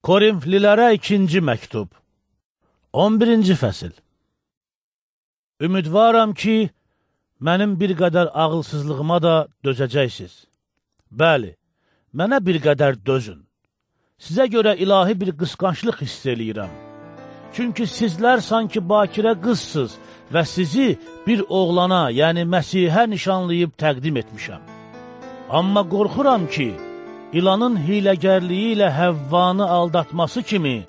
Korinflilərə ikinci məktub 11-ci fəsil Ümidvaram ki, mənim bir qədər ağılsızlığıma da dözəcəksiniz. Bəli, mənə bir qədər dözün. Sizə görə ilahi bir qısqanclıq hiss eləyirəm. Çünki sizlər sanki bakirə qızsız və sizi bir oğlana, yəni Məsihə nişanlayıb təqdim etmişəm. Amma qorxuram ki, İlanın hiləgərliyi ilə Həvvanı aldatması kimi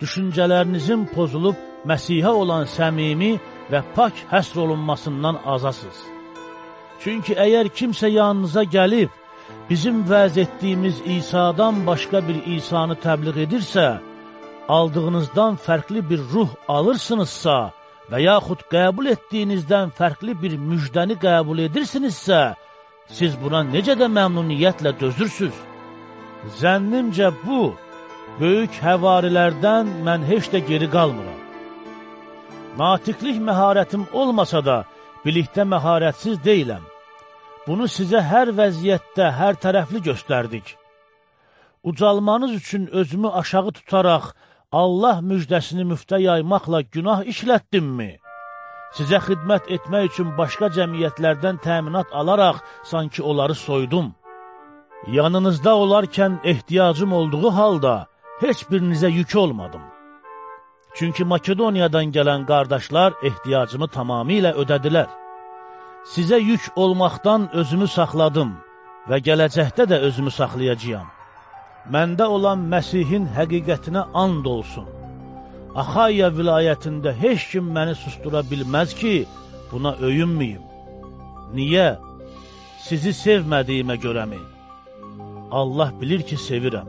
düşüncələrinizin pozulub Məsihə olan səmimi və pak həsr olunmasından azasız. Çünki əgər kimsə yanınıza gəlib, bizim vəz etdiyimiz İsa'dan başqa bir İsa'nı təbliğ edirsə, aldığınızdan fərqli bir ruh alırsınızsa və yaxud qəbul etdiyinizdən fərqli bir müjdəni qəbul edirsinizsə, siz buna necə də məmnuniyyətlə dözürsünüz? Zənnimcə bu, böyük həvarilərdən mən heç də geri qalmıram. Natiqlik məharətim olmasa da, bilikdə məharətsiz deyiləm. Bunu sizə hər vəziyyətdə, hər tərəfli göstərdik. Ucalmanız üçün özümü aşağı tutaraq, Allah müjdəsini müftə yaymaqla günah işlətdimmi? Sizə xidmət etmək üçün başqa cəmiyyətlərdən təminat alaraq sanki onları soydum. Yanınızda olarkən ehtiyacım olduğu halda heç birinizə yük olmadım. Çünki Makedoniyadan gələn qardaşlar ehtiyacımı tamamilə ödədilər. Sizə yük olmaqdan özümü saxladım və gələcəkdə də özümü saxlayacağam. Məndə olan Məsihin həqiqətinə and olsun. Axayya vilayətində heç kim məni sustura bilməz ki, buna öyünməyim. Niyə? Sizi sevmədiyimə görəmi? Allah bilir ki, sevirəm.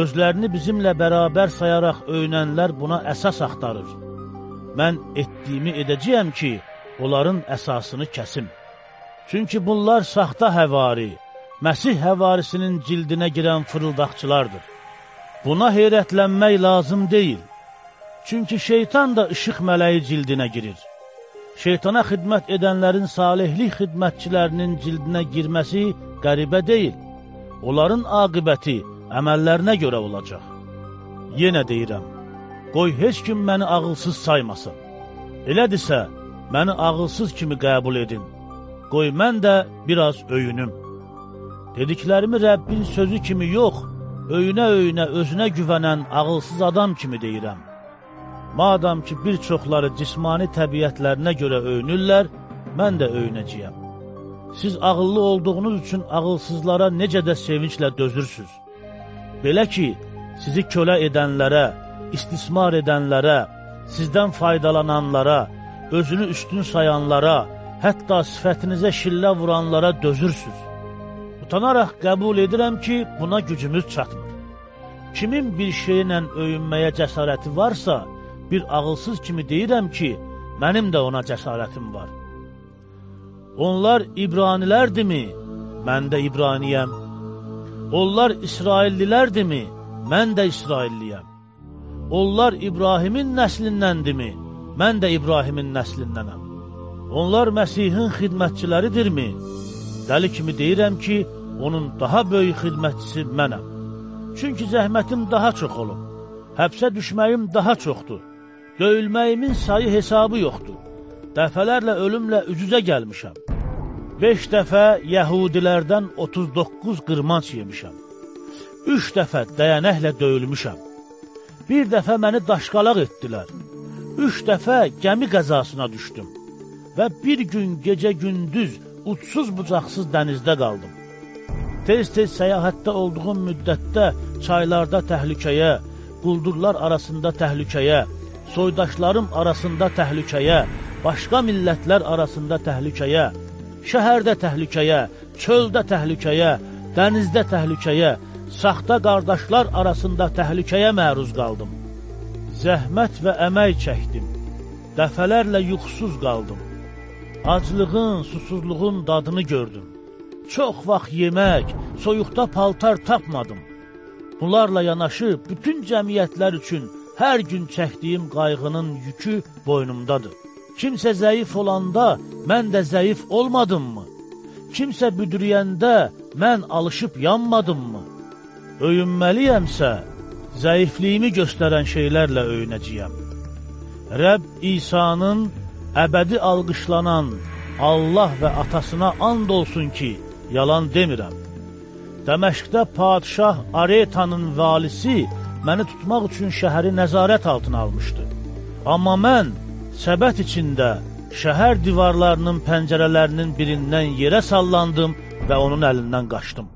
Özlərini bizimlə bərabər sayaraq öynənlər buna əsas axtarır. Mən etdiyimi edəcəyəm ki, onların əsasını kəsim. Çünki bunlar saxta həvari, Məsih həvarisinin cildinə girən fırıldaqçılardır. Buna heyrətlənmək lazım deyil. Çünki şeytan da işıq mələyi cildinə girir. Şeytana xidmət edənlərin salihlik xidmətçilərinin cildinə girməsi qəribə deyil onların aqibəti əməllərinə görə olacaq. Yenə deyirəm, qoy heç kim məni ağılsız saymasın. Elədirsə, məni ağılsız kimi qəbul edin. Qoy mən də biraz öyünüm. Dediklərimi Rəbbin sözü kimi yox, öyünə-öyünə özünə güvənən ağılsız adam kimi deyirəm. Madam ki, bir çoxları cismani təbiətlərinə görə öyünürlər, mən də öyünəcəyəm. Siz ağıllı olduğunuz üçün ağılsızlara necə də sevinclə dözürsüz. Belə ki, sizi kölə edənlərə, istismar edənlərə, sizdən faydalananlara, özünü üstün sayanlara, hətta sifətinizə şillə vuranlara dözürsüz. Utanaraq qəbul edirəm ki, buna gücümüz çatmır. Kimin bir şeylə öyünməyə cəsarəti varsa, bir ağılsız kimi deyirəm ki, mənim də ona cəsarətim var. Onlar İbranilərdimi? Mən də İbraniyəm. Onlar İsraillilərdimi? Mən də İsrailliyəm. Onlar İbrahimin nəslindəndirmi? Mən də İbrahimin nəslindənəm. Onlar Məsihin xidmətçiləridirmi? Dəli kimi deyirəm ki, onun daha böyük xidmətçisi mənəm. Çünki zəhmətim daha çox olub. Həbsə düşməyim daha çoxdur. Döyülməyimin sayı hesabı yoxdur. Dəfələrlə ölümlə üz-üzə gəlmişəm. Beş dəfə yəhudilərdən 39 qırmanc yemişəm. Üç dəfə dəyənəklə döyülmüşəm. Bir dəfə məni daşqalaq etdilər. Üç dəfə gəmi qəzasına düşdüm. Və bir gün gecə-gündüz uçsuz-bucaqsız dənizdə qaldım. Tez-tez səyahətdə olduğum müddətdə çaylarda təhlükəyə, quldurlar arasında təhlükəyə, soydaşlarım arasında təhlükəyə, başqa millətlər arasında təhlükəyə, şəhərdə təhlükəyə, çöldə təhlükəyə, dənizdə təhlükəyə, saxta qardaşlar arasında təhlükəyə məruz qaldım. Zəhmət və əmək çəkdim, dəfələrlə yuxusuz qaldım. Aclığın, susuzluğun dadını gördüm. Çox vaxt yemək, soyuqda paltar tapmadım. Bunlarla yanaşı bütün cəmiyyətlər üçün hər gün çəkdiyim qayğının yükü boynumdadır. Kimsə zəif olanda mən də zəif olmadımmı? Kimsə büdürüyəndə mən alışıb yanmadımmı? Öyünməliyəmsə, zəifliyimi göstərən şeylərlə öyünəcəyəm. Rəbb İsa'nın əbədi alqışlanan Allah və atasına and olsun ki, yalan demirəm. Dəməşqdə padşah Aretanın valisi məni tutmaq üçün şəhəri nəzarət altına almışdı. Amma mən səbət içində şəhər divarlarının pəncərələrinin birindən yerə sallandım və onun əlindən qaçdım.